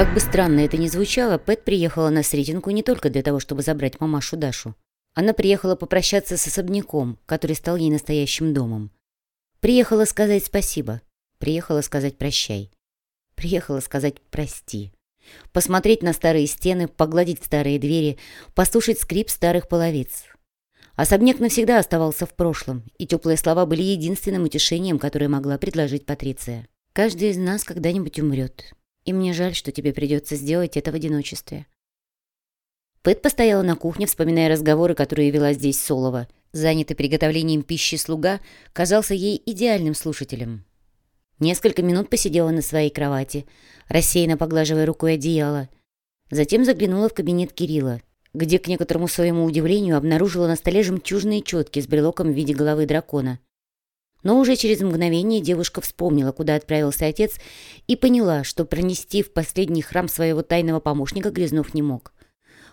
Как бы странно это ни звучало, Пэт приехала на Сретенку не только для того, чтобы забрать мамашу Дашу. Она приехала попрощаться с особняком, который стал ей настоящим домом. Приехала сказать спасибо. Приехала сказать прощай. Приехала сказать прости. Посмотреть на старые стены, погладить старые двери, послушать скрип старых половиц. Особняк навсегда оставался в прошлом, и теплые слова были единственным утешением, которое могла предложить Патриция. «Каждый из нас когда-нибудь умрет, и мне жаль, что тебе придется сделать это в одиночестве». Пэт постояла на кухне, вспоминая разговоры, которые вела здесь Солова. Занятый приготовлением пищи слуга казался ей идеальным слушателем. Несколько минут посидела на своей кровати, рассеянно поглаживая рукой одеяло. Затем заглянула в кабинет Кирилла, где, к некоторому своему удивлению, обнаружила на столе жемчужные четки с брелоком в виде головы дракона. Но уже через мгновение девушка вспомнила, куда отправился отец, и поняла, что пронести в последний храм своего тайного помощника Грязнов не мог.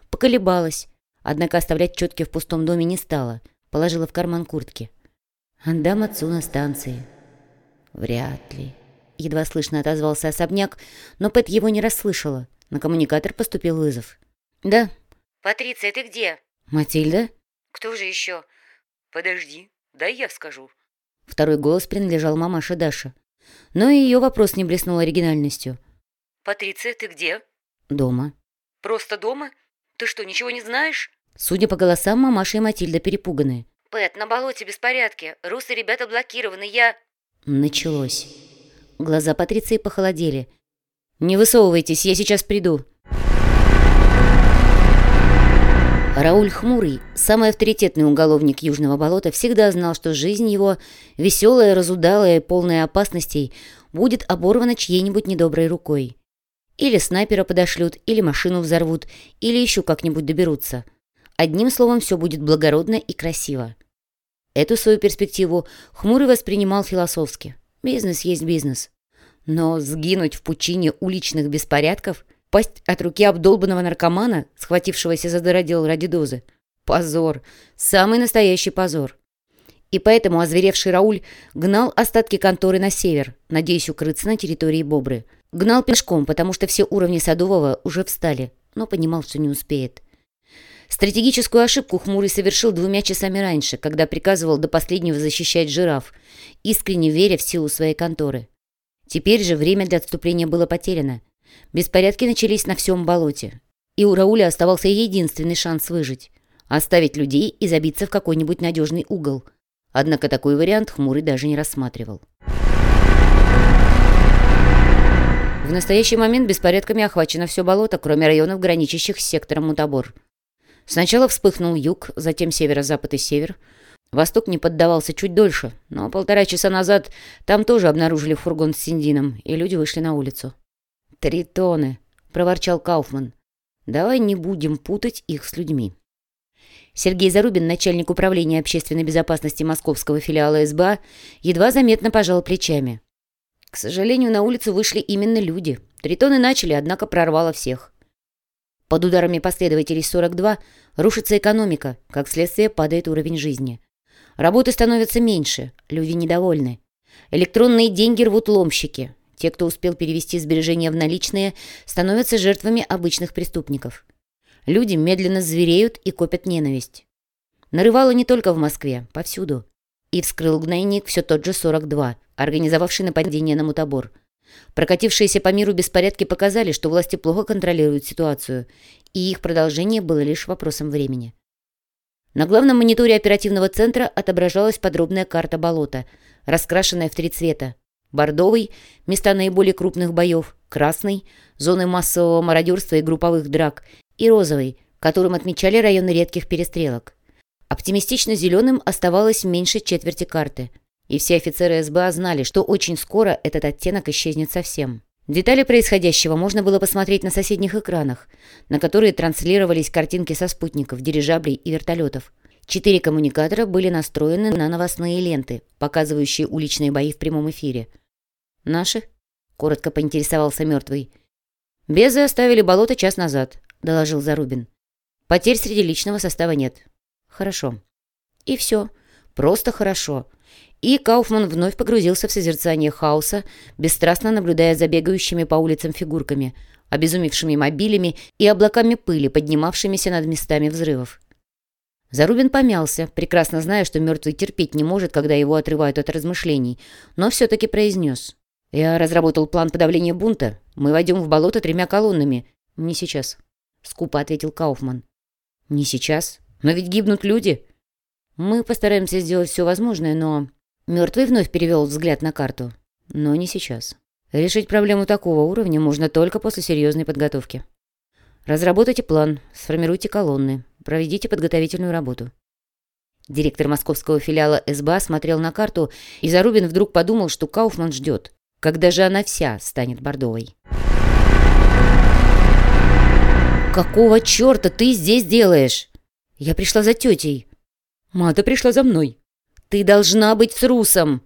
Поколебалась, однако оставлять четки в пустом доме не стала, положила в карман куртки. «Отдам отцу на станции». «Вряд ли». Едва слышно отозвался особняк, но Пэт его не расслышала. На коммуникатор поступил вызов. «Да». «Патриция, ты где?» «Матильда?» «Кто же еще?» «Подожди, дай я скажу». Второй голос принадлежал мамаше Даша. Но и ее вопрос не блеснул оригинальностью. «Патриция, ты где?» «Дома». «Просто дома? Ты что, ничего не знаешь?» Судя по голосам, мамаша и Матильда перепуганы. «Пэт, на болоте беспорядки. Русы ребята блокированы. Я...» Началось. Глаза Патриции похолодели. «Не высовывайтесь, я сейчас приду». Рауль Хмурый, самый авторитетный уголовник Южного болота, всегда знал, что жизнь его, веселая, разудалая полная опасностей, будет оборвана чьей-нибудь недоброй рукой. Или снайпера подошлют, или машину взорвут, или еще как-нибудь доберутся. Одним словом, все будет благородно и красиво. Эту свою перспективу Хмурый воспринимал философски. Бизнес есть бизнес. Но сгинуть в пучине уличных беспорядков – Пасть от руки обдолбанного наркомана, схватившегося за дыродел ради дозы. Позор. Самый настоящий позор. И поэтому озверевший Рауль гнал остатки конторы на север, надеясь укрыться на территории Бобры. Гнал пешком, потому что все уровни Садового уже встали, но понимал, что не успеет. Стратегическую ошибку Хмурый совершил двумя часами раньше, когда приказывал до последнего защищать жираф, искренне веря в силу своей конторы. Теперь же время для отступления было потеряно. Беспорядки начались на всем болоте. И у Рауля оставался единственный шанс выжить – оставить людей и забиться в какой-нибудь надежный угол. Однако такой вариант Хмурый даже не рассматривал. В настоящий момент беспорядками охвачено все болото, кроме районов, граничащих с сектором Мутабор. Сначала вспыхнул юг, затем северо-запад и север. Восток не поддавался чуть дольше, но полтора часа назад там тоже обнаружили фургон с Синдином, и люди вышли на улицу. «Три тонны», — проворчал Кауфман. «Давай не будем путать их с людьми». Сергей Зарубин, начальник управления общественной безопасности московского филиала СБА, едва заметно пожал плечами. К сожалению, на улицу вышли именно люди. Тритоны начали, однако прорвало всех. Под ударами последователей 42 рушится экономика, как следствие падает уровень жизни. Работы становятся меньше, люди недовольны. Электронные деньги рвут ломщики, те, кто успел перевести сбережения в наличные, становятся жертвами обычных преступников. Люди медленно звереют и копят ненависть. Нарывало не только в Москве, повсюду. И вскрыл гнойник все тот же 42, организовавший нападение на мутабор. Прокатившиеся по миру беспорядки показали, что власти плохо контролируют ситуацию, и их продолжение было лишь вопросом времени. На главном мониторе оперативного центра отображалась подробная карта болота, раскрашенная в три цвета Бордовый – места наиболее крупных боев, красный – зоны массового мародерства и групповых драк, и розовый, которым отмечали районы редких перестрелок. Оптимистично зеленым оставалось меньше четверти карты, и все офицеры СБА знали, что очень скоро этот оттенок исчезнет совсем. Детали происходящего можно было посмотреть на соседних экранах, на которые транслировались картинки со спутников, дирижаблей и вертолетов. Четыре коммуникатора были настроены на новостные ленты, показывающие уличные бои в прямом эфире. «Наши?» — коротко поинтересовался мертвый. «Безы оставили болото час назад», — доложил Зарубин. «Потерь среди личного состава нет». «Хорошо». И все. Просто хорошо. И Кауфман вновь погрузился в созерцание хаоса, бесстрастно наблюдая за бегающими по улицам фигурками, обезумевшими мобилями и облаками пыли, поднимавшимися над местами взрывов. Зарубин помялся, прекрасно зная, что мертвый терпеть не может, когда его отрывают от размышлений, но все-таки произнес. «Я разработал план подавления бунта. Мы войдем в болото тремя колоннами. Не сейчас», — скупо ответил Кауфман. «Не сейчас? Но ведь гибнут люди». «Мы постараемся сделать все возможное, но...» Мертвый вновь перевел взгляд на карту. «Но не сейчас. Решить проблему такого уровня можно только после серьезной подготовки. Разработайте план, сформируйте колонны, проведите подготовительную работу». Директор московского филиала СБА смотрел на карту, и Зарубин вдруг подумал, что Кауфман ждет, когда же она вся станет бордовой. «Какого черта ты здесь делаешь?» «Я пришла за тетей». «Мата пришла за мной». «Ты должна быть с Русом!»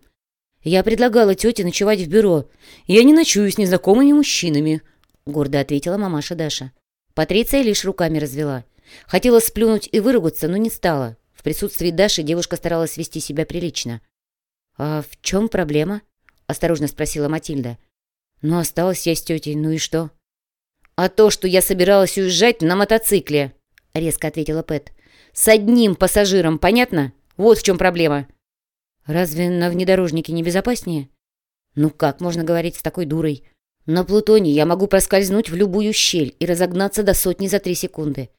«Я предлагала тете ночевать в бюро. Я не ночую с незнакомыми мужчинами», — гордо ответила мамаша Даша. Патриция лишь руками развела. Хотела сплюнуть и выругаться, но не стала. В присутствии Даши девушка старалась вести себя прилично. «А в чем проблема?» — осторожно спросила Матильда. «Ну, осталась я с тетей, ну и что?» «А то, что я собиралась уезжать на мотоцикле», — резко ответила Пэт. «С одним пассажиром, понятно? Вот в чем проблема». «Разве на внедорожнике не безопаснее?» «Ну как можно говорить с такой дурой? На Плутоне я могу проскользнуть в любую щель и разогнаться до сотни за три секунды.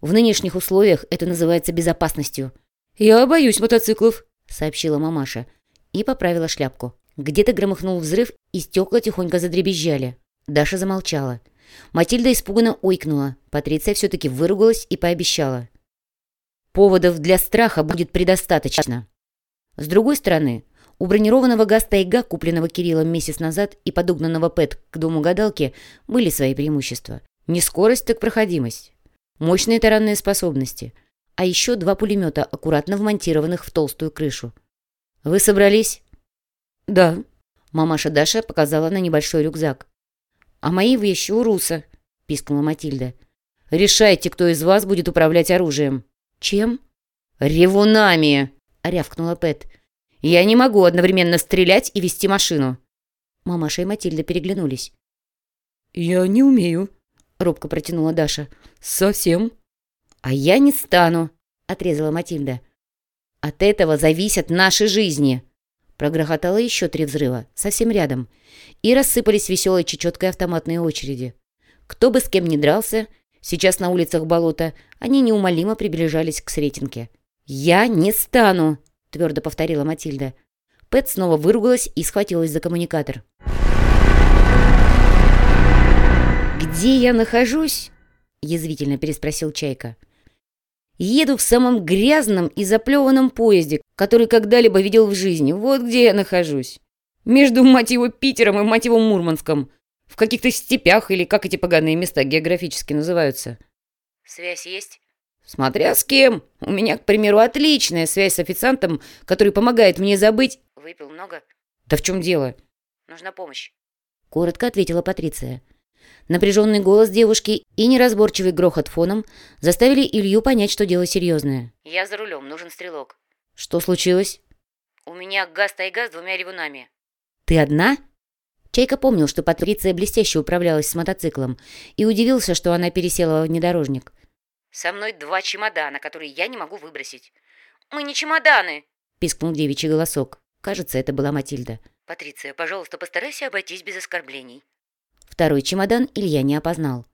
В нынешних условиях это называется безопасностью». «Я боюсь мотоциклов», — сообщила мамаша и поправила шляпку. Где-то громыхнул взрыв, и стекла тихонько задребезжали. Даша замолчала. Матильда испуганно ойкнула. Патриция все-таки выругалась и пообещала. «Поводов для страха будет предостаточно». С другой стороны, у бронированного ГАЗ-Тайга, купленного Кириллом месяц назад и подогнанного ПЭТ к дому гадалки, были свои преимущества. Не скорость, так проходимость. Мощные таранные способности. А еще два пулемета, аккуратно вмонтированных в толстую крышу. «Вы собрались?» «Да». Мамаша Даша показала на небольшой рюкзак. «А мои вещи у Руса», — пискнула Матильда. «Решайте, кто из вас будет управлять оружием». «Чем?» «Ревунами!» — рявкнула Пэт. «Я не могу одновременно стрелять и вести машину». Мамаша и Матильда переглянулись. «Я не умею», — робко протянула Даша. «Совсем». «А я не стану», — отрезала Матильда. «От этого зависят наши жизни». Прогрохотало еще три взрыва, совсем рядом, и рассыпались веселой чечеткой автоматные очереди. Кто бы с кем ни дрался, сейчас на улицах болота, они неумолимо приближались к Сретенке. «Я не стану!» — твердо повторила Матильда. Пэт снова выругалась и схватилась за коммуникатор. «Где я нахожусь?» — язвительно переспросил Чайка. Еду в самом грязном и заплеванном поезде, который когда-либо видел в жизни. Вот где я нахожусь. Между, мать его, Питером и, мать его, Мурманском. В каких-то степях или как эти поганые места географически называются. Связь есть? Смотря с кем. У меня, к примеру, отличная связь с официантом, который помогает мне забыть... Выпил много? Да в чем дело? Нужна помощь. Коротко ответила Патриция. Напряженный голос девушки и неразборчивый грохот фоном заставили Илью понять, что дело серьезное. Я за рулем, нужен стрелок. Что случилось? У меня газ-тайга с двумя ревунами. Ты одна? Чайка помнил, что Патриция блестяще управлялась с мотоциклом и удивился, что она пересела во внедорожник. Со мной два чемодана, которые я не могу выбросить. Мы не чемоданы! Пискнул девичий голосок. Кажется, это была Матильда. Патриция, пожалуйста, постарайся обойтись без оскорблений. Второй чемодан Илья не опознал.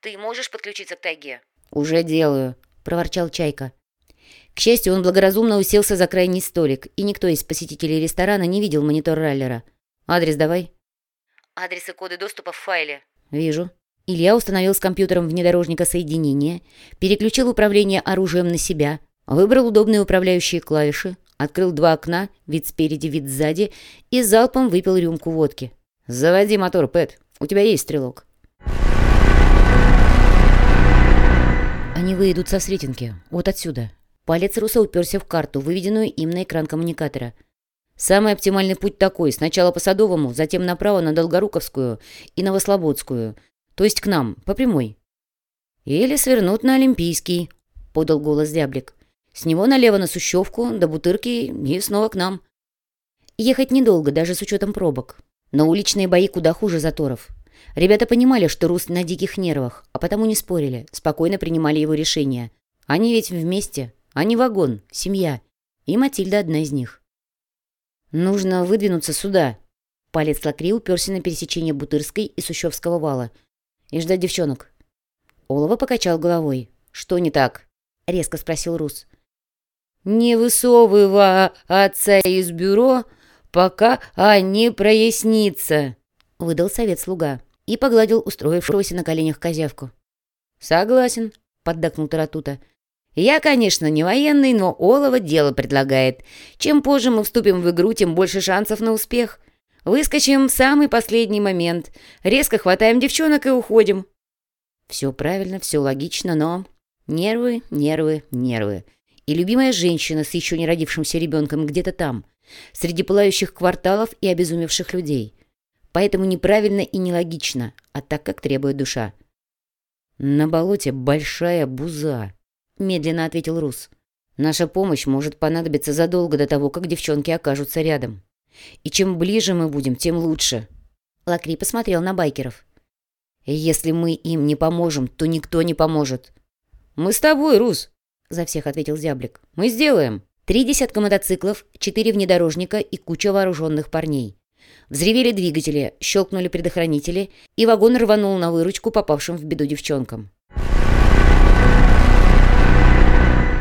«Ты можешь подключиться к тайге?» «Уже делаю», — проворчал Чайка. К счастью, он благоразумно уселся за крайний столик, и никто из посетителей ресторана не видел монитор раллера. «Адрес давай». «Адрес и коды доступа в файле». «Вижу». Илья установил с компьютером внедорожника соединение, переключил управление оружием на себя, выбрал удобные управляющие клавиши, открыл два окна, вид спереди, вид сзади, и залпом выпил рюмку водки. «Заводи мотор, Пэт. У тебя есть стрелок». Они выйдут со Сретенки. Вот отсюда. Палец Руса уперся в карту, выведенную им на экран коммуникатора. Самый оптимальный путь такой. Сначала по Садовому, затем направо на Долгоруковскую и Новослободскую. То есть к нам, по прямой. «Или свернут на Олимпийский», — подал голос Зяблик. «С него налево на Сущевку, до Бутырки и снова к нам». Ехать недолго, даже с учетом пробок. Но уличные бои куда хуже заторов. Ребята понимали, что Рус на диких нервах, а потому не спорили, спокойно принимали его решение. Они ведь вместе, они вагон, семья. И Матильда одна из них. «Нужно выдвинуться сюда». Палец Лакри уперся на пересечение Бутырской и Сущевского вала. «И ждать девчонок». Олова покачал головой. «Что не так?» — резко спросил Рус. «Не высовывай отца из бюро, пока они прояснится», — выдал совет слуга и погладил устроившегося на коленях козявку. «Согласен», — поддакнул Таратута. «Я, конечно, не военный, но Олова дело предлагает. Чем позже мы вступим в игру, тем больше шансов на успех. Выскочим в самый последний момент, резко хватаем девчонок и уходим». Все правильно, все логично, но... Нервы, нервы, нервы. И любимая женщина с еще не родившимся ребенком где-то там, среди пылающих кварталов и обезумевших людей. Поэтому неправильно и нелогично, а так, как требует душа. «На болоте большая буза», — медленно ответил Рус. «Наша помощь может понадобиться задолго до того, как девчонки окажутся рядом. И чем ближе мы будем, тем лучше». Лакри посмотрел на байкеров. «Если мы им не поможем, то никто не поможет». «Мы с тобой, Рус», — за всех ответил Зяблик. «Мы сделаем». Три десятка мотоциклов, четыре внедорожника и куча вооруженных парней. Взревели двигатели, щелкнули предохранители, и вагон рванул на выручку попавшим в беду девчонкам.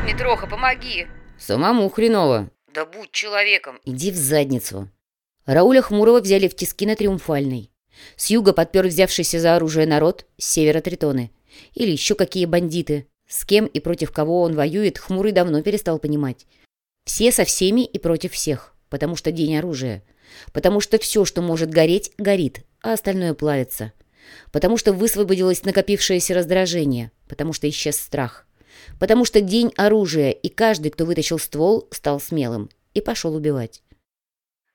Митроха, помоги! «Самому хреново!» Да будь человеком! «Иди в задницу!» Рауля Хмурого взяли в тиски на Триумфальной. С юга подпер взявшийся за оружие народ, с севера Тритоны. Или еще какие бандиты. С кем и против кого он воюет, Хмурый давно перестал понимать. Все со всеми и против всех, потому что день оружия. Потому что все, что может гореть, горит, а остальное плавится. Потому что высвободилось накопившееся раздражение. Потому что исчез страх. Потому что день оружия, и каждый, кто вытащил ствол, стал смелым и пошел убивать.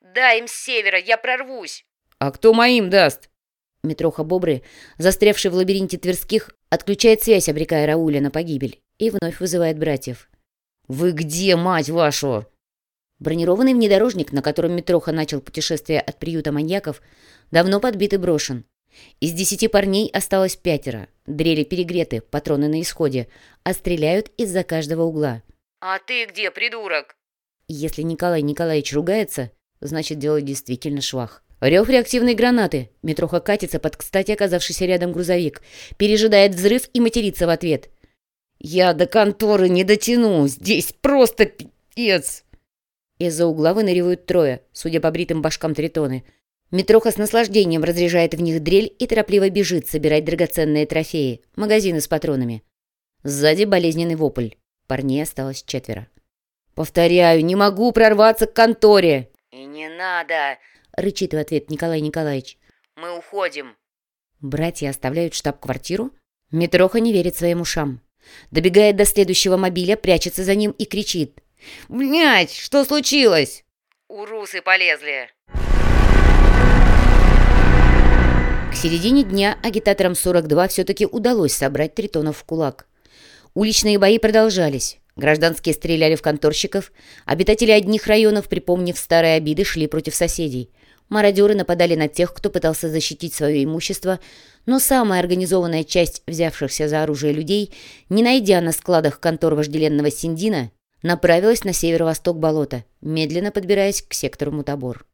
Дай им с севера, я прорвусь! «А кто моим даст?» Митроха Бобры, застрявший в лабиринте Тверских, отключает связь, обрекая Рауля на погибель, и вновь вызывает братьев. «Вы где, мать вашу?» Бронированный внедорожник, на котором Митроха начал путешествие от приюта маньяков, давно подбит и брошен. Из десяти парней осталось пятеро. Дрели перегреты, патроны на исходе, а стреляют из-за каждого угла. А ты где, придурок? Если Николай Николаевич ругается, значит, дело действительно швах. Рев реактивной гранаты. Митроха катится под кстати оказавшийся рядом грузовик. Пережидает взрыв и матерится в ответ. «Я до конторы не дотяну. Здесь просто пипец!» Из-за угла выныривают трое, судя по бритым башкам тритоны. Митроха с наслаждением разряжает в них дрель и торопливо бежит собирать драгоценные трофеи, магазины с патронами. Сзади болезненный вопль. Парней осталось четверо. «Повторяю, не могу прорваться к конторе!» И не надо! — рычит в ответ Николай Николаевич. Мы уходим. Братья оставляют штаб-квартиру? Митроха не верит своим ушам. Добегает до следующего мобиля, прячется за ним и кричит. «Блядь, что случилось?» Урусы полезли. К середине дня агитаторам 42 все-таки удалось собрать тритонов в кулак. Уличные бои продолжались. Гражданские стреляли в конторщиков. Обитатели одних районов, припомнив старые обиды, шли против соседей. Мародеры нападали на тех, кто пытался защитить свое имущество, но самая организованная часть взявшихся за оружие людей, не найдя на складах контор вожделенного Синдина, направилась на северо-восток болота, медленно подбираясь к сектору Мутабор.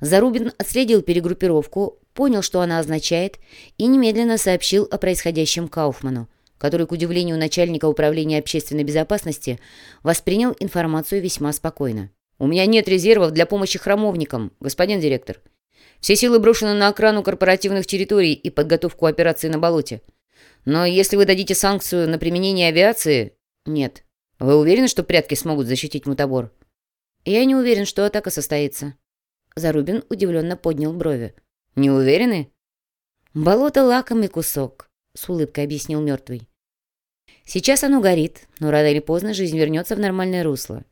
Зарубин отследил перегруппировку, понял, что она означает, и немедленно сообщил о происходящем Кауфману, который, к удивлению начальника управления общественной безопасности, воспринял информацию весьма спокойно. «У меня нет резервов для помощи храмовникам, господин директор. Все силы брошены на охрану корпоративных территорий и подготовку операции на болоте. Но если вы дадите санкцию на применение авиации... Нет. Вы уверены, что прятки смогут защитить мутабор? Я не уверен, что атака состоится. Зарубин удивленно поднял брови. Не уверены? Болото — лакомый кусок, с улыбкой объяснил мертвый. Сейчас оно горит, но рано или поздно жизнь вернется в нормальное русло.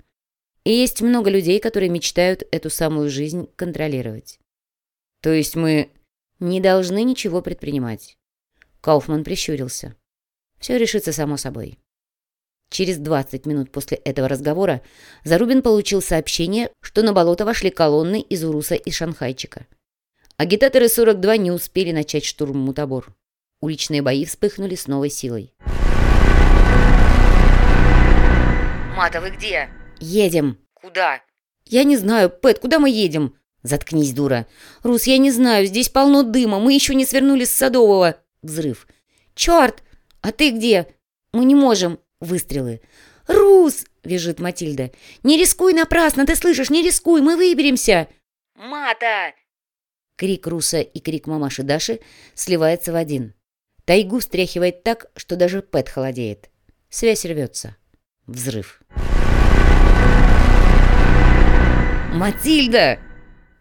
И есть много людей, которые мечтают эту самую жизнь контролировать. То есть мы не должны ничего предпринимать. Кауфман прищурился. Все решится само собой. Через 20 минут после этого разговора Зарубин получил сообщение, что на болото вошли колонны из Уруса и Шанхайчика. Агитаторы 42 не успели начать штурм Мутабор. Уличные бои вспыхнули с новой силой. Мата, где? «Едем!» Куда? «Я не знаю, Пэт, куда мы едем?» «Заткнись, дура!» «Рус, я не знаю, здесь полно дыма, мы еще не свернули с Садового!» Взрыв. «Черт! А ты где?» «Мы не можем!» Выстрелы. «Рус!» — вяжет Матильда. «Не рискуй напрасно, ты слышишь, не рискуй, мы выберемся!» Мата! Крик Руса и крик мамаши Даши сливается в один. Тайгу встряхивает так, что даже Пэт холодеет. Связь рвется. Взрыв. «Матильда!»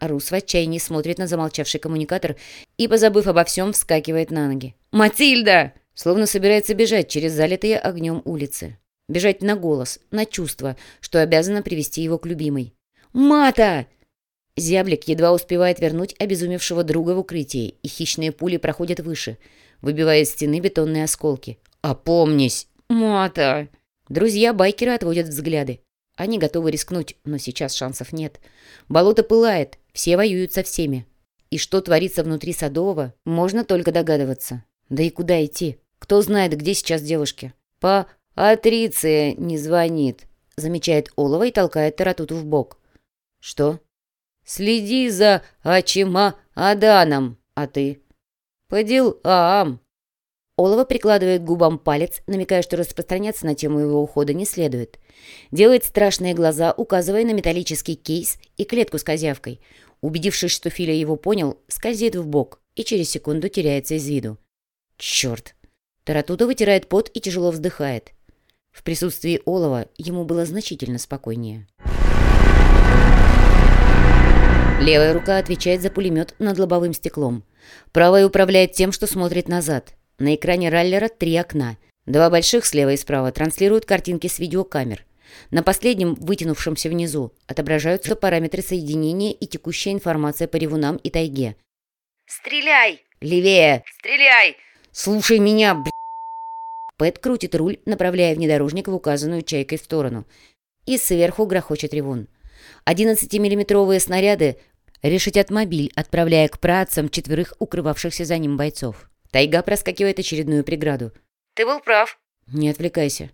Рус в отчаянии смотрит на замолчавший коммуникатор и, позабыв обо всем, вскакивает на ноги. «Матильда!» Словно собирается бежать через залитые огнем улицы. Бежать на голос, на чувство, что обязана привести его к любимой. «Мата!» Зяблик едва успевает вернуть обезумевшего друга в укрытие, и хищные пули проходят выше, выбивая из стены бетонные осколки. «Опомнись! Мата!» Друзья байкера отводят взгляды. Они готовы рискнуть, но сейчас шансов нет. Болото пылает, все воюют со всеми. И что творится внутри Садового, можно только догадываться. Да и куда идти? Кто знает, где сейчас девушки? По Атриция не звонит, замечает Олова и толкает Таратуту в бок. Что? Следи за Ачима Аданом, а ты? По делам. Олова прикладывает губам палец, намекая, что распространяться на тему его ухода не следует. Делает страшные глаза, указывая на металлический кейс и клетку с козявкой. Убедившись, что Филя его понял, скользит в бок и через секунду теряется из виду. Черт! Таратута вытирает пот и тяжело вздыхает. В присутствии Олова ему было значительно спокойнее. Левая рука отвечает за пулемет над лобовым стеклом. Правая управляет тем, что смотрит назад. На экране раллера три окна. Два больших слева и справа транслируют картинки с видеокамер. На последнем, вытянувшемся внизу, отображаются параметры соединения и текущая информация по ревунам и тайге. Стреляй! «Левее! Стреляй! Слушай меня, бля!» Пэт крутит руль, направляя внедорожник в указанную чайкой сторону. И сверху грохочет ревун. 11-миллиметровые снаряды решетят мобиль, отправляя к працам четверых укрывавшихся за ним бойцов. Тайга проскакивает очередную преграду. Ты был прав. Не отвлекайся.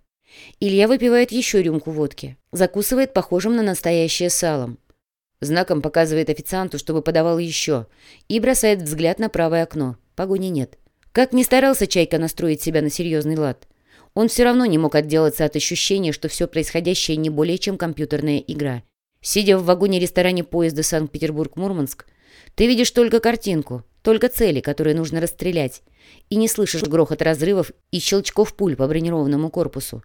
Илья выпивает еще рюмку водки. Закусывает похожим на настоящее салом. Знаком показывает официанту, чтобы подавал еще. И бросает взгляд на правое окно. Погони нет. Как ни старался Чайка настроить себя на серьезный лад, он все равно не мог отделаться от ощущения, что все происходящее не более чем компьютерная игра. Сидя в вагоне-ресторане поезда Санкт-Петербург-Мурманск, ты видишь только картинку, только цели, которые нужно расстрелять, и не слышишь грохот разрывов и щелчков пуль по бронированному корпусу.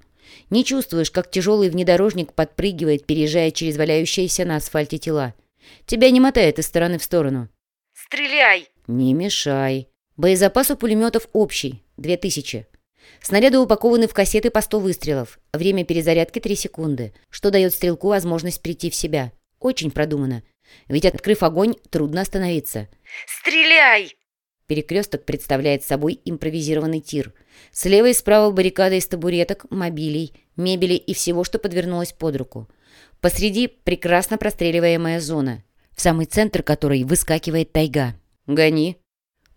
Не чувствуешь, как тяжелый внедорожник подпрыгивает, переезжая через валяющиеся на асфальте тела. Тебя не мотает из стороны в сторону. Стреляй! Не мешай. Боезапас у пулеметов общий – 2000. Снаряды упакованы в кассеты по 100 выстрелов. Время перезарядки 3 секунды, что дает стрелку возможность прийти в себя. Очень продумано. Ведь, открыв огонь, трудно остановиться. Стреляй! Перекресток представляет собой импровизированный тир. Слева и справа баррикады из табуреток, мобилей, мебели и всего, что подвернулось под руку. Посреди прекрасно простреливаемая зона, в самый центр которой выскакивает тайга. «Гони!»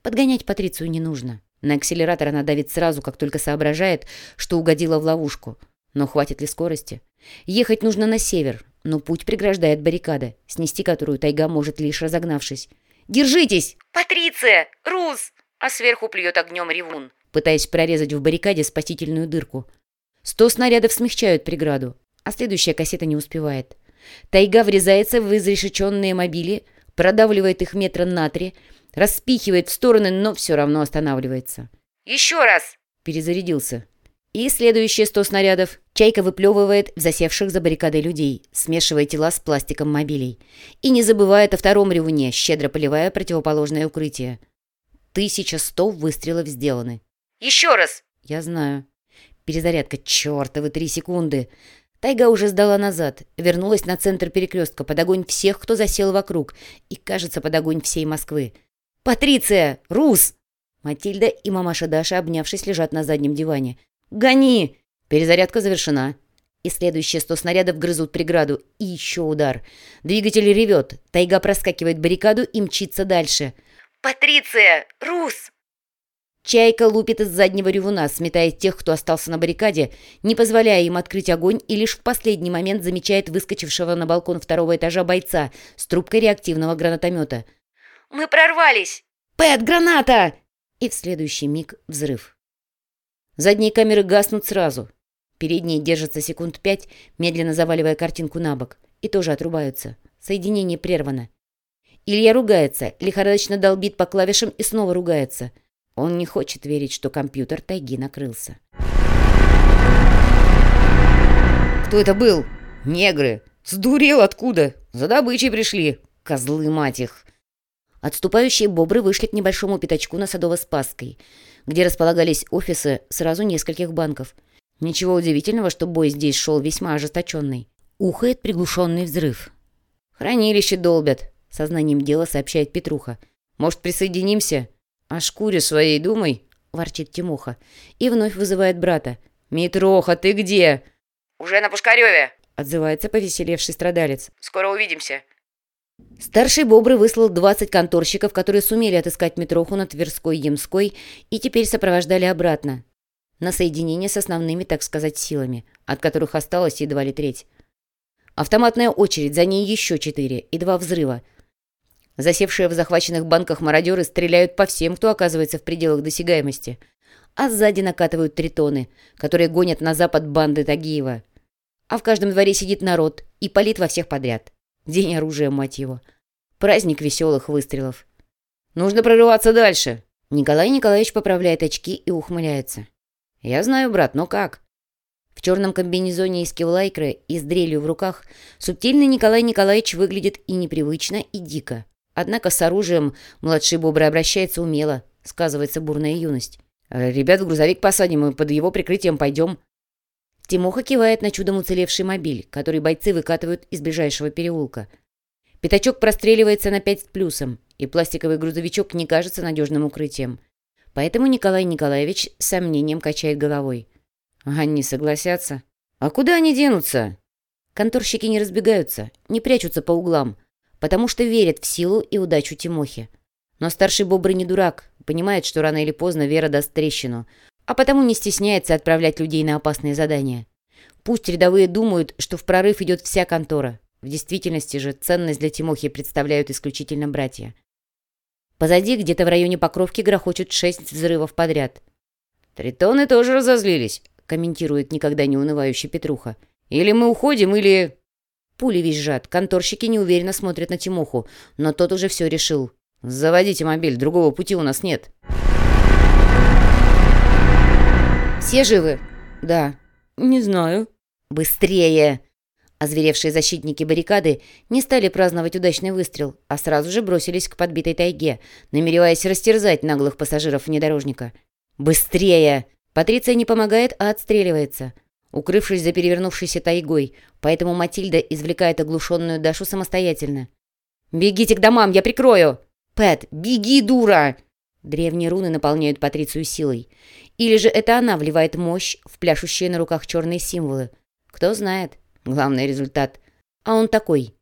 Подгонять Патрицию не нужно. На акселератор она давит сразу, как только соображает, что угодила в ловушку. Но хватит ли скорости? Ехать нужно на север, но путь преграждает баррикада, снести которую тайга может лишь разогнавшись. «Держитесь!» Патриция! Рус! А сверху плюет огнем ревун. Пытаясь прорезать в баррикаде спасительную дырку. Сто снарядов смягчают преграду, а следующая кассета не успевает. Тайга врезается в изрешеченные мобили, продавливает их метра на три, распихивает в стороны, но все равно останавливается. Еще раз! Перезарядился. И следующие сто снарядов Чайка выплевывает в засевших за баррикадой людей, смешивая тела с пластиком мобилей. И не забывает о втором ревуне, щедро поливая противоположное укрытие. Тысяча сто выстрелов сделаны. Еще раз! Я знаю. Перезарядка, чертовы три секунды. Тайга уже сдала назад, вернулась на центр перекрестка под огонь всех, кто засел вокруг, и, кажется, под огонь всей Москвы. «Патриция! Рус!» Матильда и мамаша Даша, обнявшись, лежат на заднем диване. «Гони!» Перезарядка завершена. И следующие сто снарядов грызут преграду. И еще удар. Двигатель ревет. Тайга проскакивает баррикаду и мчится дальше. Патриция! Рус!» Чайка лупит из заднего ревуна, сметая тех, кто остался на баррикаде, не позволяя им открыть огонь, и лишь в последний момент замечает выскочившего на балкон второго этажа бойца с трубкой реактивного гранатомета. «Мы прорвались!» «Пэт, граната!» И в следующий миг взрыв. Задние камеры гаснут сразу. Передние держатся секунд пять, медленно заваливая картинку на бок, и тоже отрубаются. Соединение прервано. Илья ругается, лихорадочно долбит по клавишам и снова ругается — он не хочет верить, что компьютер тайги накрылся. «Кто это был? Негры! Сдурел откуда? За добычей пришли! Козлы, мать их!» Отступающие бобры вышли к небольшому пятачку на Садово-Спасской, где располагались офисы сразу нескольких банков. Ничего удивительного, что бой здесь шел весьма ожесточенный. Ухает приглушенный взрыв. «Хранилище долбят», — сознанием дела сообщает Петруха. «Может, присоединимся?» «О шкуре своей думай», — ворчит Тимоха. И вновь вызывает брата. «Митроха, ты где?» «Уже на Пушкареве», — отзывается повеселевший страдалец. «Скоро увидимся». Старший Бобры выслал 20 конторщиков, которые сумели отыскать Митроху на Тверской Ямской и теперь сопровождали обратно. На соединение с основными, так сказать, силами, от которых осталось едва ли треть. Автоматная очередь, за ней еще четыре и два взрыва — Засевшие в захваченных банках мародеры стреляют по всем, кто оказывается в пределах досягаемости. А сзади накатывают тритоны, которые гонят на запад банды Тагиева. А в каждом дворе сидит народ и палит во всех подряд. День оружия, мать его. Праздник веселых выстрелов. Нужно прорываться дальше. Николай Николаевич поправляет очки и ухмыляется. Я знаю, брат, но как? В черном комбинезоне из кевлайкры и с дрелью в руках субтильный Николай Николаевич выглядит и непривычно, и дико. Однако с оружием младший бобр обращается умело, сказывается бурная юность. «Э, «Ребят в грузовик посадим и под его прикрытием пойдем». Тимоха кивает на чудом уцелевший мобиль, который бойцы выкатывают из ближайшего переулка. Пятачок простреливается на пять с плюсом, и пластиковый грузовичок не кажется надежным укрытием. Поэтому Николай Николаевич с сомнением качает головой. «Они согласятся?» «А куда они денутся?» Конторщики не разбегаются, не прячутся по углам потому что верит в силу и удачу Тимохи. Но старший бобр не дурак, понимает, что рано или поздно Вера даст трещину, а потому не стесняется отправлять людей на опасные задания. Пусть рядовые думают, что в прорыв идет вся контора. В действительности же ценность для Тимохи представляют исключительно братья. Позади, где-то в районе Покровки, грохочут шесть взрывов подряд. «Тритоны тоже разозлились», — комментирует никогда не унывающий Петруха. «Или мы уходим, или...» Пули визжат, конторщики неуверенно смотрят на Тимоху, но тот уже все решил. «Заводите мобиль, другого пути у нас нет». «Все живы?» «Да». «Не знаю». «Быстрее!» Озверевшие защитники баррикады не стали праздновать удачный выстрел, а сразу же бросились к подбитой тайге, намереваясь растерзать наглых пассажиров внедорожника. «Быстрее!» Патриция не помогает, а отстреливается – укрывшись за перевернувшейся тайгой, поэтому Матильда извлекает оглушенную Дашу самостоятельно. «Бегите к домам, я прикрою!» «Пэт, беги, дура!» Древние руны наполняют Патрицию силой. Или же это она вливает мощь в пляшущие на руках черные символы. Кто знает. Главный результат. А он такой.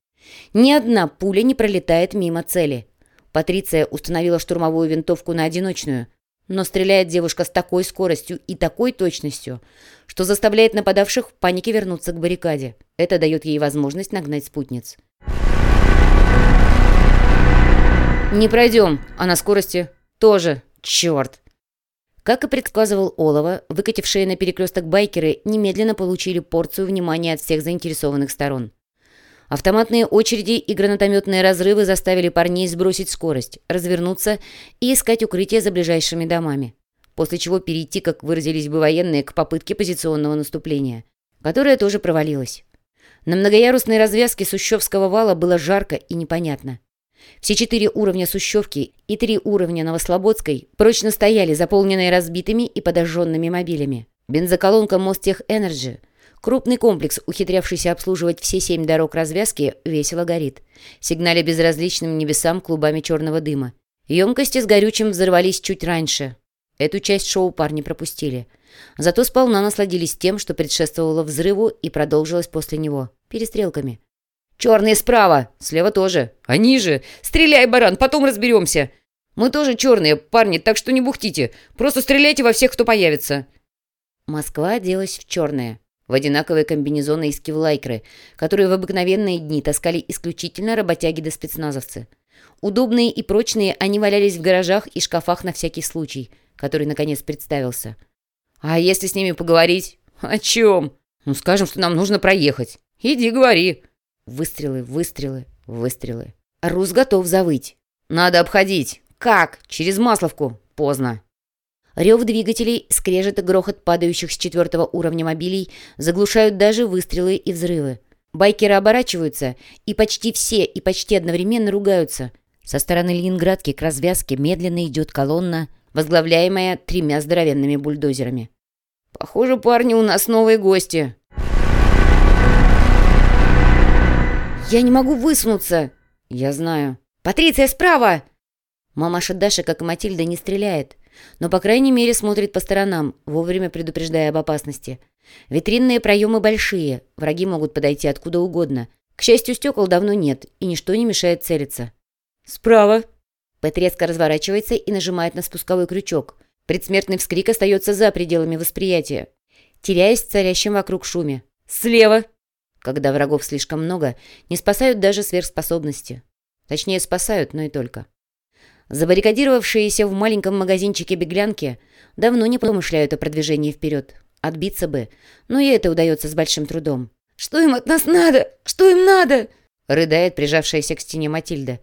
Ни одна пуля не пролетает мимо цели. Патриция установила штурмовую винтовку на одиночную, но стреляет девушка с такой скоростью и такой точностью, что заставляет нападавших в панике вернуться к баррикаде. Это дает ей возможность нагнать спутниц. «Не пройдем, а на скорости тоже. Черт!» Как и предсказывал Олова, выкатившие на перекресток байкеры немедленно получили порцию внимания от всех заинтересованных сторон. Автоматные очереди и гранатометные разрывы заставили парней сбросить скорость, развернуться и искать укрытие за ближайшими домами. После чего перейти, как выразились бы военные, к попытке позиционного наступления, которое тоже провалилось. На многоярусной развязке Сущевского вала было жарко и непонятно. Все четыре уровня Сущевки и три уровня Новослободской прочно стояли, заполненные разбитыми и подожженными мобилями. Бензоколонка Мостех Energy – Крупный комплекс, ухитрявшийся обслуживать все семь дорог развязки, весело горит. Сигналя безразличным небесам клубами черного дыма. Емкости с горючим взорвались чуть раньше. Эту часть шоу парни пропустили. Зато сполна насладились тем, что предшествовало взрыву и продолжилось после него. Перестрелками. «Черные справа! Слева тоже! Они же! Стреляй, баран, потом разберемся!» Мы тоже черные, парни, так что не бухтите. Просто стреляйте во всех, кто появится». Москва оделась в черное, в одинаковые комбинезоны из кевлайкры, которые в обыкновенные дни таскали исключительно работяги да спецназовцы. Удобные и прочные они валялись в гаражах и шкафах на всякий случай, который, наконец, представился. «А если с ними поговорить?» «О чем?» «Ну, скажем, что нам нужно проехать. Иди, говори». Выстрелы, выстрелы, выстрелы. Рус готов завыть. «Надо обходить. Как? Через Масловку. Поздно». Рев двигателей, скрежет и грохот падающих с четвертого уровня мобилей заглушают даже выстрелы и взрывы. Байкеры оборачиваются, и почти все, и почти одновременно ругаются. Со стороны Ленинградки к развязке медленно идет колонна, возглавляемая тремя здоровенными бульдозерами. «Похоже, парни, у нас новые гости». «Я не могу высунуться!» «Я знаю». «Патриция, справа!» Мамаша Даша, как и Матильда, не стреляет, но, по крайней мере, смотрит по сторонам, вовремя предупреждая об опасности. Витринные проемы большие, враги могут подойти откуда угодно. К счастью, стекол давно нет, и ничто не мешает целиться. «Справа!» Пэт резко разворачивается и нажимает на спусковой крючок. Предсмертный вскрик остается за пределами восприятия, теряясь в царящем вокруг шуме. «Слева!» Когда врагов слишком много, не спасают даже сверхспособности. Точнее, спасают, но и только. Забаррикадировавшиеся в маленьком магазинчике беглянки давно не помышляют о продвижении вперед. Отбиться бы, но и это удается с большим трудом. «Что им от нас надо? Что им надо?» рыдает прижавшаяся к стене Матильда.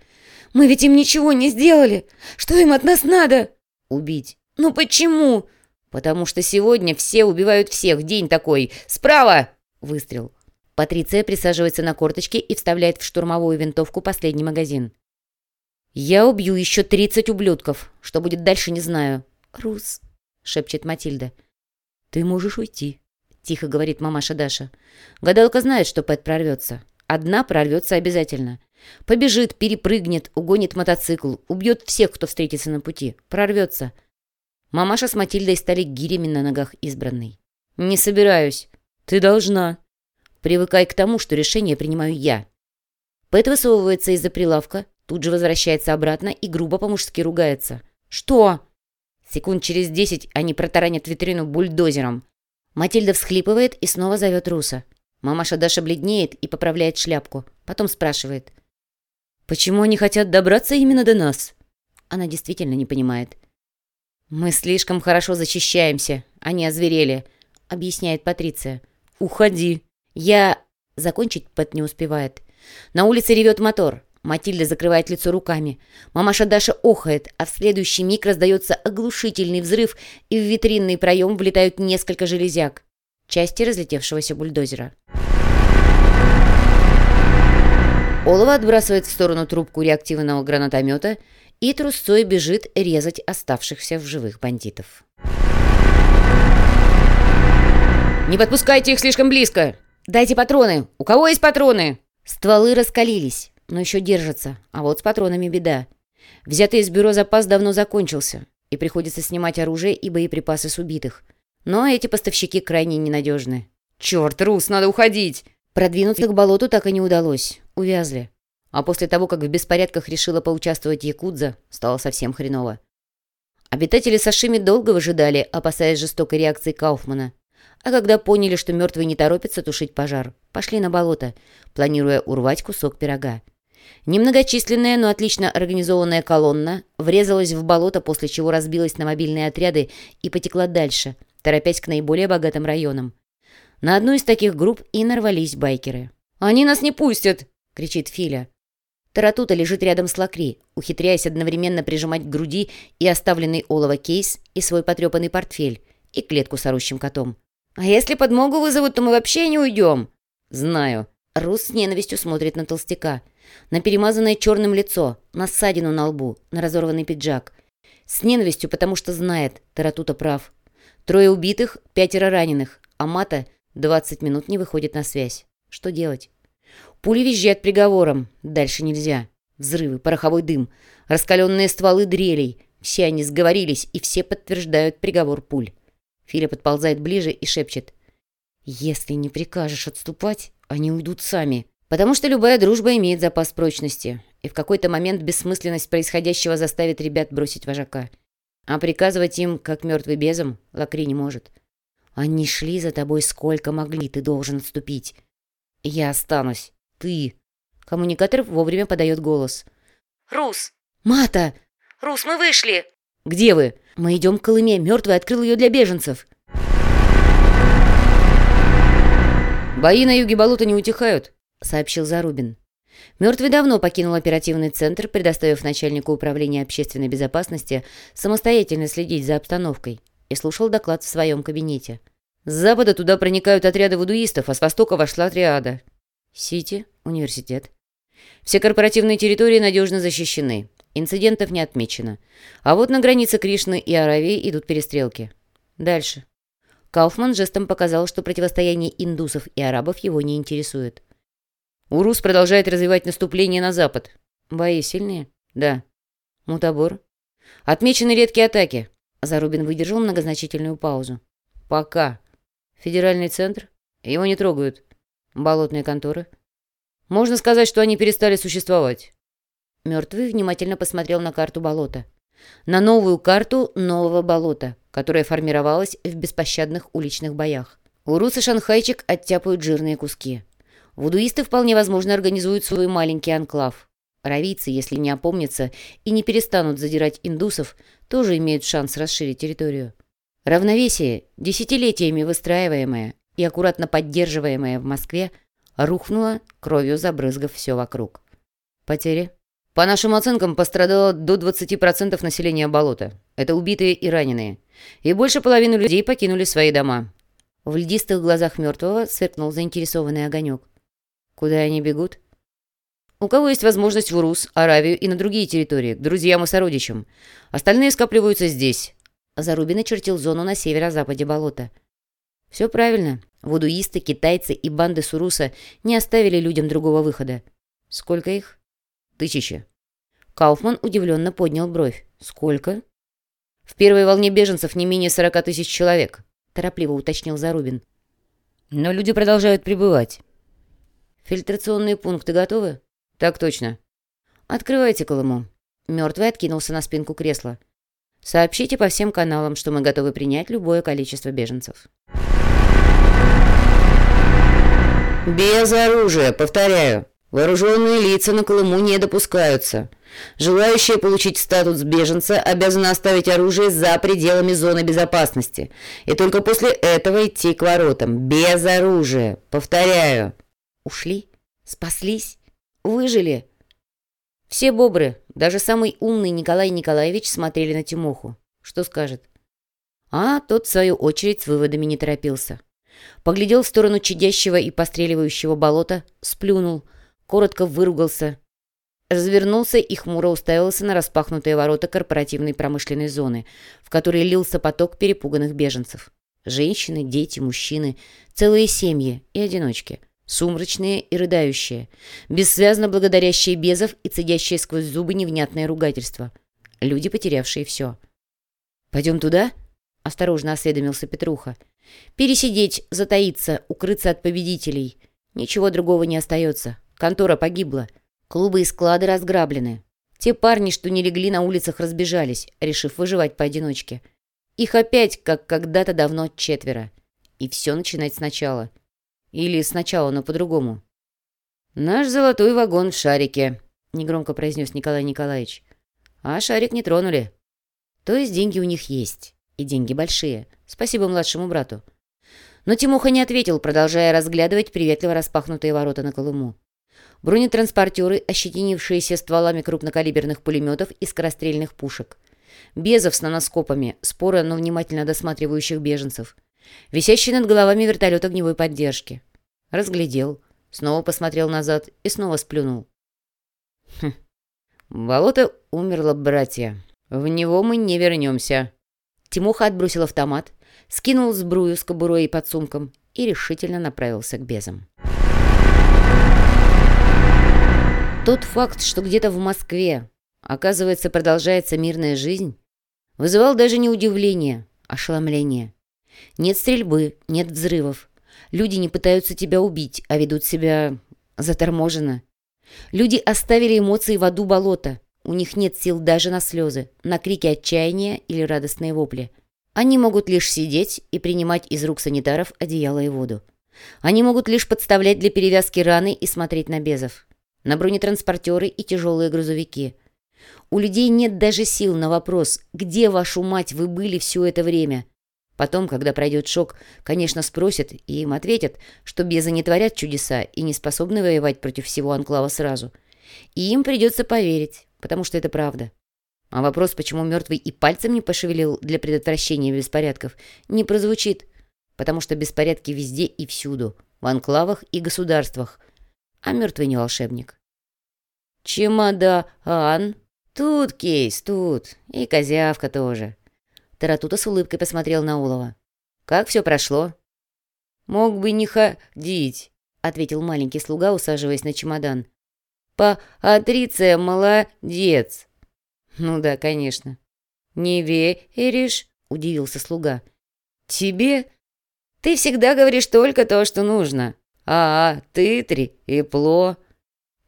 «Мы ведь им ничего не сделали! Что им от нас надо?» «Убить». «Ну почему?» «Потому что сегодня все убивают всех. День такой. Справа!» Выстрел. Патриция присаживается на корточки и вставляет в штурмовую винтовку последний магазин. «Я убью еще тридцать ублюдков. Что будет дальше, не знаю». «Рус», — шепчет Матильда. «Ты можешь уйти», — тихо говорит мамаша Даша. Гадалка знает, что Пэт прорвется. Одна прорвется обязательно. Побежит, перепрыгнет, угонит мотоцикл, убьет всех, кто встретится на пути. Прорвется. Мамаша с Матильдой стали гирями на ногах избранной. «Не собираюсь. Ты должна. Привыкай к тому, что решение принимаю я». Пэт высовывается из-за прилавка, тут же возвращается обратно и грубо по-мужски ругается. «Что?» Секунд через десять они протаранят витрину бульдозером. Матильда всхлипывает и снова зовет Руса. Мамаша Даша бледнеет и поправляет шляпку. Потом спрашивает. «Почему они хотят добраться именно до нас?» Она действительно не понимает. «Мы слишком хорошо защищаемся. Они озверели», — объясняет Патриция. «Уходи». «Я...» Закончить Пэт не успевает. На улице ревет мотор. Матильда закрывает лицо руками. Мамаша Даша охает, а в следующий миг раздается оглушительный взрыв, и в витринный проем влетают несколько железяк. Части разлетевшегося бульдозера. Олова отбрасывает в сторону трубку реактивного гранатомета и трусцой бежит резать оставшихся в живых бандитов. «Не подпускайте их слишком близко! Дайте патроны! У кого есть патроны?» Стволы раскалились, но еще держатся, а вот с патронами беда. Взятый из бюро запас давно закончился, и приходится снимать оружие и боеприпасы с убитых. Но эти поставщики крайне ненадежны. «Черт, Рус, надо уходить!» Продвинуться к болоту так и не удалось. Увязли. А после того, как в беспорядках решила поучаствовать Якудза, стало совсем хреново. Обитатели Сашими долго выжидали, опасаясь жестокой реакции Кауфмана. А когда поняли, что мертвые не торопятся тушить пожар, пошли на болото, планируя урвать кусок пирога. Немногочисленная, но отлично организованная колонна врезалась в болото, после чего разбилась на мобильные отряды и потекла дальше, торопясь к наиболее богатым районам. На одну из таких групп и нарвались байкеры. «Они нас не пустят!» — кричит Филя. Таратута лежит рядом с Лакри, ухитряясь одновременно прижимать к груди и оставленный олово кейс, и свой потрепанный портфель, и клетку с орущим котом. «А если подмогу вызовут, то мы вообще не уйдем!» «Знаю». Рус с ненавистью смотрит на толстяка. На перемазанное черным лицо, на ссадину на лбу, на разорванный пиджак. С ненавистью, потому что знает, Таратута прав. Трое убитых, пятеро раненых, а Мата 20 минут не выходит на связь. Что делать? Пули визжат приговором. Дальше нельзя. Взрывы, пороховой дым, раскаленные стволы дрелей. Все они сговорились, и все подтверждают приговор пуль. Филя подползает ближе и шепчет. «Если не прикажешь отступать, они уйдут сами. Потому что любая дружба имеет запас прочности. и в какой-то момент бессмысленность происходящего заставит ребят бросить вожака. А приказывать им, как мертвый безом, Лакри не может. Они шли за тобой сколько могли, ты должен отступить. Я останусь. Ты. Коммуникатор вовремя подает голос. Рус! «Мата! Рус, мы вышли!» Где вы? Мы идем к Колыме. Мертвый открыл ее для беженцев. Бои на юге болота не утихают, сообщил Зарубин. Мертвый давно покинул оперативный центр, предоставив начальнику управления общественной безопасности самостоятельно следить за обстановкой, и слушал доклад в своем кабинете. С запада туда проникают отряды вудуистов, а с востока вошла триада. Сити, университет. Все корпоративные территории надежно защищены. Инцидентов не отмечено. А вот на границе Кришны и Аравии идут перестрелки. Дальше. Кауфман жестом показал, что противостояние индусов и арабов его не интересует. Урус продолжает развивать наступление на запад. Бои сильные? Да. Мутабор? Отмечены редкие атаки. Зарубин выдержал многозначительную паузу. Пока. Федеральный центр? Его не трогают. Болотные конторы? Можно сказать, что они перестали существовать. Мертвый внимательно посмотрел на карту болота. На новую карту нового болота, которая формировалась в беспощадных уличных боях. Урус и шанхайчик оттяпают жирные куски. Вудуисты вполне возможно организуют свой маленький анклав. Равийцы, если не опомнятся и не перестанут задирать индусов, тоже имеют шанс расширить территорию. Равновесие, десятилетиями выстраиваемое и аккуратно поддерживаемое в Москве, рухнуло, кровью забрызгав все вокруг. Потери? По нашим оценкам, пострадало до 20% населения болота. Это убитые и раненые. И больше половины людей покинули свои дома. В льдистых глазах мертвого сверкнул заинтересованный огонек. Куда они бегут? У кого есть возможность в Урус, Аравию и на другие территории, к друзьям и сородичам. Остальные скапливаются здесь. Зарубин очертил зону на северо-западе болота. Все правильно. Вудуисты, китайцы и банды Суруса не оставили людям другого выхода. Сколько их? Тысячи. Кауфман удивленно поднял бровь. Сколько? В первой волне беженцев не менее сорока тысяч человек, торопливо уточнил Зарубин. Но люди продолжают прибывать. Фильтрационные пункты готовы? Так точно. Открывайте Колыму. Мертвый откинулся на спинку кресла. Сообщите по всем каналам, что мы готовы принять любое количество беженцев. «Без оружия, повторяю. Вооруженные лица на Колыму не допускаются. Желающие получить статус беженца обязаны оставить оружие за пределами зоны безопасности. И только после этого идти к воротам. Без оружия. Повторяю». «Ушли? Спаслись? Выжили?» Все бобры, даже самый умный Николай Николаевич смотрели на Тимоху. Что скажет? А тот, в свою очередь, с выводами не торопился. Поглядел в сторону чадящего и постреливающего болота, сплюнул, коротко выругался, развернулся и хмуро уставился на распахнутые ворота корпоративной промышленной зоны, в которой лился поток перепуганных беженцев. Женщины, дети, мужчины, целые семьи и одиночки – сумрачные и рыдающие, бессвязно благодарящие безов и цедящие сквозь зубы невнятное ругательство. Люди, потерявшие все. «Пойдем туда?» — осторожно осведомился Петруха. «Пересидеть, затаиться, укрыться от победителей. Ничего другого не остается. Контора погибла. Клубы и склады разграблены. Те парни, что не легли на улицах, разбежались, решив выживать поодиночке. Их опять, как когда-то давно, четверо. И все начинать сначала. Или сначала, но по-другому. «Наш золотой вагон в шарике», — негромко произнес Николай Николаевич. «А шарик не тронули. То есть деньги у них есть. И деньги большие. Спасибо младшему брату». Но Тимоха не ответил, продолжая разглядывать приветливо распахнутые ворота на Колыму. Бронетранспортеры, ощетинившиеся стволами крупнокалиберных пулеметов и скорострельных пушек. Безов с наноскопами, споро, но внимательно досматривающих беженцев — Висящий над головами вертолет огневой поддержки. Разглядел, снова посмотрел назад и снова сплюнул. Хм. Болото умерло, братья. В него мы не вернемся. Тимоха отбросил автомат, скинул сбрую с кобурой и подсумком и решительно направился к безам. Тот факт, что где-то в Москве, оказывается, продолжается мирная жизнь, вызывал даже не удивление, а ошеломление. Нет стрельбы, нет взрывов. Люди не пытаются тебя убить, а ведут себя заторможенно. Люди оставили эмоции в аду болота. У них нет сил даже на слезы, на крики отчаяния или радостные вопли. Они могут лишь сидеть и принимать из рук санитаров одеяло и воду. Они могут лишь подставлять для перевязки раны и смотреть на безов. На бронетранспортеры и тяжелые грузовики. У людей нет даже сил на вопрос, где, вашу мать, вы были все это время. Потом, когда пройдет шок, конечно, спросят, и им ответят, что безы не творят чудеса и не способны воевать против всего анклава сразу. И им придется поверить, потому что это правда. А вопрос, почему мертвый и пальцем не пошевелил для предотвращения беспорядков, не прозвучит, потому что беспорядки везде и всюду, в анклавах и государствах, а мертвый не волшебник. «Чемодан? Тут кейс, тут. И козявка тоже. Таратута с улыбкой посмотрел на Улова. «Как все прошло?» «Мог бы не ходить», — ответил маленький слуга, усаживаясь на чемодан. «Патриция молодец!» «Ну да, конечно». «Не веришь?» — удивился слуга. «Тебе? Ты всегда говоришь только то, что нужно. А, ты три и пло».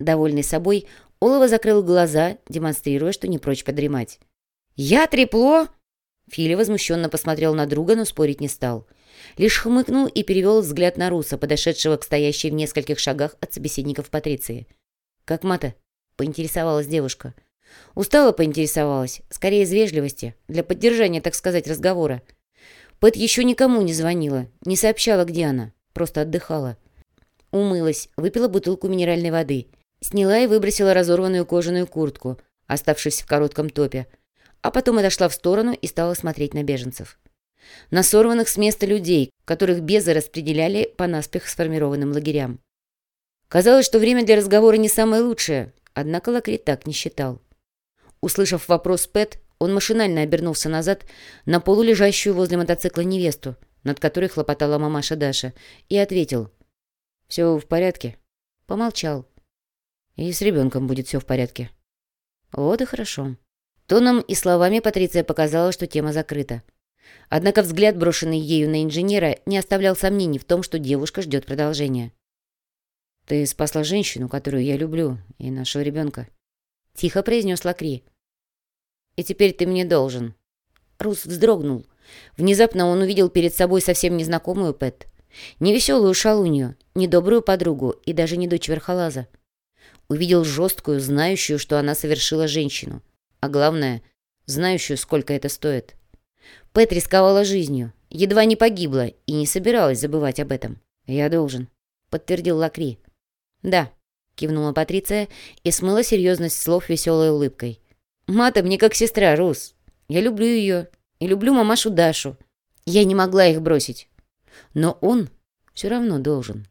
Довольный собой, Олова закрыл глаза, демонстрируя, что не прочь подремать. «Я трепло?» Филя возмущенно посмотрел на друга, но спорить не стал. Лишь хмыкнул и перевел взгляд на Руса, подошедшего к стоящей в нескольких шагах от собеседников Патриции. «Как мата?» — поинтересовалась девушка. Устала поинтересовалась, скорее из вежливости, для поддержания, так сказать, разговора. Пэт еще никому не звонила, не сообщала, где она, просто отдыхала. Умылась, выпила бутылку минеральной воды, сняла и выбросила разорванную кожаную куртку, оставшись в коротком топе, а потом отошла в сторону и стала смотреть на беженцев. На сорванных с места людей, которых безы распределяли по наспех сформированным лагерям. Казалось, что время для разговора не самое лучшее, однако Лакрит так не считал. Услышав вопрос Пэт, он машинально обернулся назад на полулежащую возле мотоцикла невесту, над которой хлопотала мамаша Даша, и ответил. «Все в порядке?» Помолчал. «И с ребенком будет все в порядке». «Вот и хорошо». Тоном и словами Патриция показала, что тема закрыта. Однако взгляд, брошенный ею на инженера, не оставлял сомнений в том, что девушка ждет продолжения. «Ты спасла женщину, которую я люблю, и нашего ребенка», — тихо произнес Лакри. «И теперь ты мне должен». Рус вздрогнул. Внезапно он увидел перед собой совсем незнакомую Пэт. Невеселую шалунью, недобрую подругу и даже не дочь Верхолаза. Увидел жесткую, знающую, что она совершила женщину — а главное, знающую, сколько это стоит. Пэт рисковала жизнью, едва не погибла и не собиралась забывать об этом. «Я должен», — подтвердил Лакри. «Да», — кивнула Патриция и смыла серьезность слов веселой улыбкой. «Мата мне как сестра, Рус. Я люблю ее и люблю мамашу Дашу. Я не могла их бросить. Но он все равно должен».